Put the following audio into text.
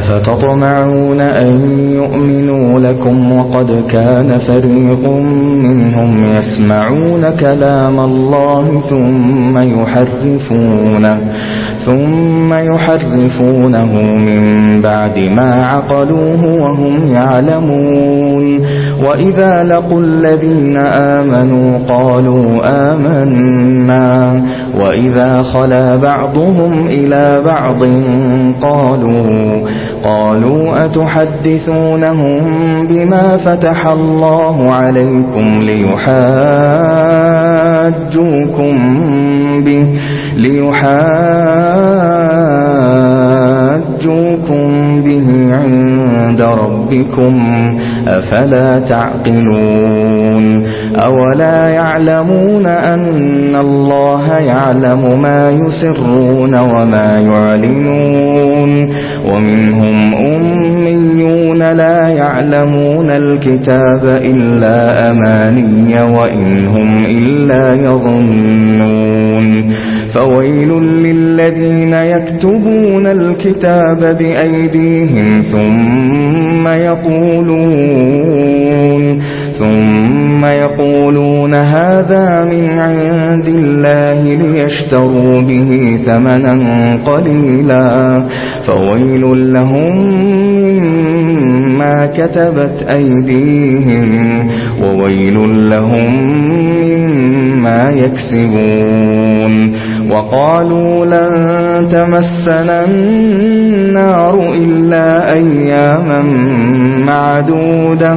أفتطمعون أن يؤمنوا لكم وقد كان فريق منهم يسمعون كلام الله ثم يحرفونه ثم يحرفونه من بعد ما عقلوه وهم يعلمون. وإذا لقوا الذين آمنوا قالوا آمنا. وإذا خلا بعضهم إلى بعض قالوا قالوا أتحدثونهم بما فتح الله عليكم ليحاسبوا ليحاجوكم به ليحاجوكم به عند ربكم أفلا تعقلون أولا يعلمون أن الله يعلم ما يسرون وما يعلمون الكتاب إلا أماني وإن هم إلا يظنون. فويل للذين يكتبون الكتاب بأيديهم ثم يقولون ثم يقولون هذا من عند الله ليشتروا به ثمنا قليلا. فويل لهم بما كتبت أيديهم وويل لهم مما يكسبون وقالوا لن تمسنا النار إلا أياما معدودة